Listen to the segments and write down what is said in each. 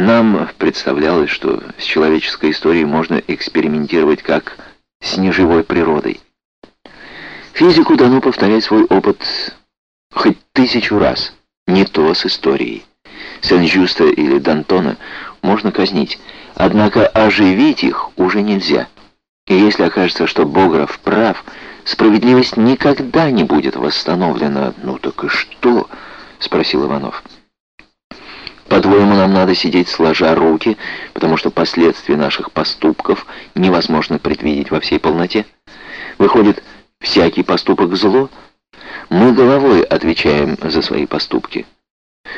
Нам представлялось, что с человеческой историей можно экспериментировать как с неживой природой. Физику дано повторять свой опыт хоть тысячу раз, не то с историей. Сен-Жюста или Д'Антона можно казнить, однако оживить их уже нельзя. И если окажется, что Богров прав, справедливость никогда не будет восстановлена. «Ну так и что?» — спросил Иванов. «По-твоему, нам надо сидеть сложа руки, потому что последствия наших поступков невозможно предвидеть во всей полноте? Выходит, всякий поступок зло? Мы головой отвечаем за свои поступки».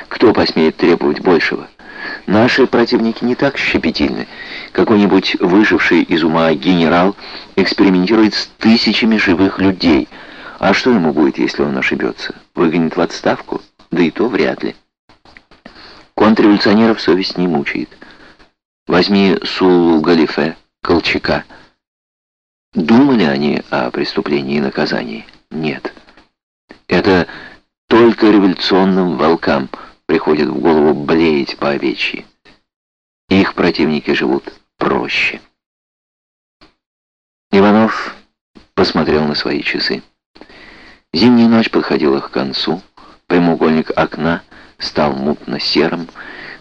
Кто посмеет требовать большего? Наши противники не так щепетильны. Какой-нибудь выживший из ума генерал экспериментирует с тысячами живых людей. А что ему будет, если он ошибется? Выгонит в отставку? Да и то вряд ли. Контрреволюционеров совесть не мучает. Возьми Сулу Галифе, Колчака. Думали они о преступлении и наказании? Нет. Это только революционным волкам приходит в голову блеять по овечьи. Их противники живут проще. Иванов посмотрел на свои часы. Зимняя ночь подходила к концу, прямоугольник окна стал мутно-серым,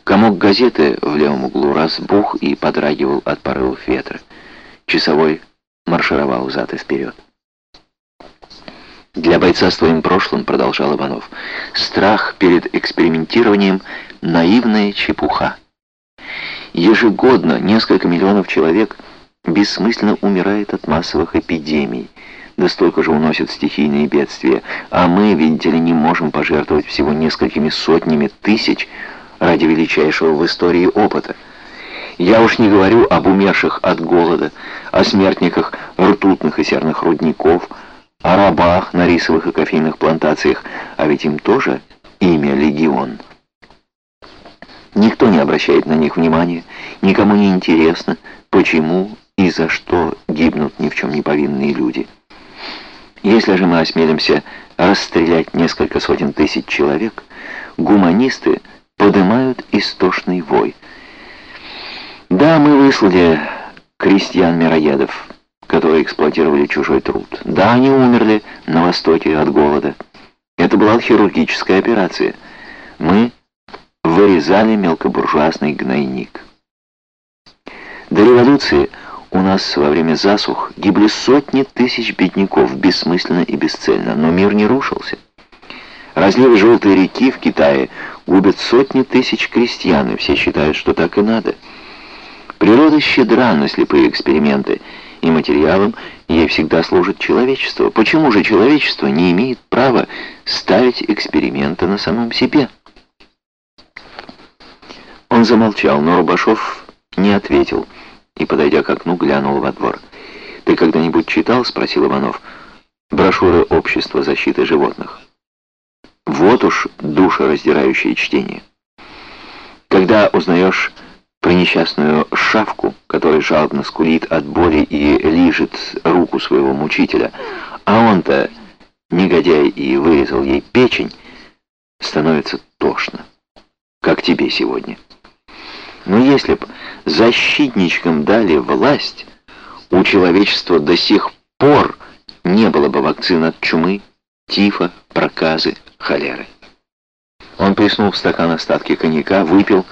комок газеты в левом углу разбух и подрагивал от порывов ветра. Часовой маршировал взад и вперед. Для бойца с твоим прошлым, продолжал Иванов, страх перед экспериментированием — наивная чепуха. Ежегодно несколько миллионов человек бессмысленно умирает от массовых эпидемий, да столько же уносят стихийные бедствия, а мы, видите ли, не можем пожертвовать всего несколькими сотнями тысяч ради величайшего в истории опыта. Я уж не говорю об умерших от голода, о смертниках ртутных и серных рудников, о рабах на рисовых и кофейных плантациях, а ведь им тоже имя Легион. Никто не обращает на них внимания, никому не интересно, почему и за что гибнут ни в чем не повинные люди. Если же мы осмелимся расстрелять несколько сотен тысяч человек, гуманисты поднимают истошный вой. Да, мы выслали крестьян-мироедов, которые эксплуатировали чужой труд. Да, они умерли на Востоке от голода. Это была хирургическая операция. Мы вырезали мелкобуржуазный гнойник. До революции у нас во время засух гибли сотни тысяч бедняков бессмысленно и бесцельно, но мир не рушился. Разлив желтой реки в Китае губят сотни тысяч крестьян, и все считают, что так и надо. Природа щедра на слепые эксперименты, и материалом ей всегда служит человечество. Почему же человечество не имеет права ставить эксперименты на самом себе? Он замолчал, но Рубашов не ответил и, подойдя к окну, глянул во двор. «Ты когда-нибудь читал?» — спросил Иванов. «Брошюры Общества защиты животных». Вот уж душераздирающее чтение. Когда узнаешь про несчастную шавку, которая жалобно скулит от боли и лижет руку своего мучителя, а он-то, негодяй, и вырезал ей печень, становится тошно, как тебе сегодня. Но если б защитничкам дали власть, у человечества до сих пор не было бы вакцин от чумы, тифа, проказы, холеры. Он плеснул в стакан остатки коньяка, выпил,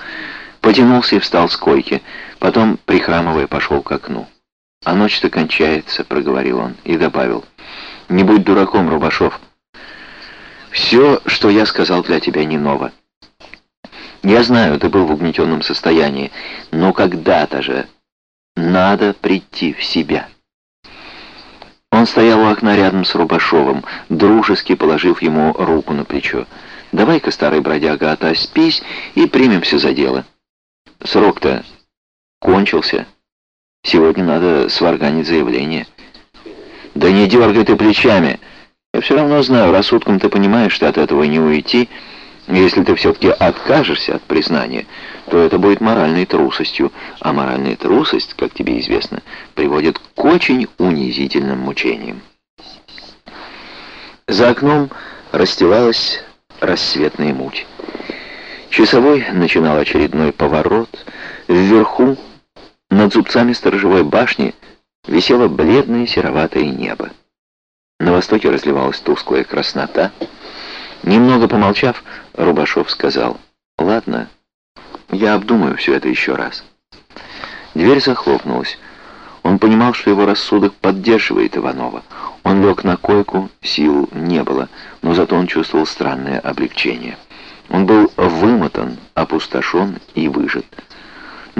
Потянулся и встал с койки, потом, прихрамывая, пошел к окну. «А ночь-то кончается», — проговорил он и добавил. «Не будь дураком, Рубашов. Все, что я сказал для тебя, не ново. Я знаю, ты был в угнетенном состоянии, но когда-то же надо прийти в себя». Он стоял у окна рядом с Рубашовым, дружески положив ему руку на плечо. «Давай-ка, старый бродяга, отоспись и примемся за дело». Срок-то кончился. Сегодня надо сварганить заявление. Да не дергай ты плечами. Я все равно знаю, рассудком ты понимаешь, что от этого не уйти. Если ты все-таки откажешься от признания, то это будет моральной трусостью. А моральная трусость, как тебе известно, приводит к очень унизительным мучениям. За окном расстилалась рассветная муть. Часовой начинал очередной поворот. Вверху, над зубцами сторожевой башни, висело бледное сероватое небо. На востоке разливалась тусклая краснота. Немного помолчав, Рубашов сказал, «Ладно, я обдумаю все это еще раз». Дверь захлопнулась. Он понимал, что его рассудок поддерживает Иванова. Он лег на койку, сил не было, но зато он чувствовал странное облегчение. Он был вымотан, опустошен и выжат.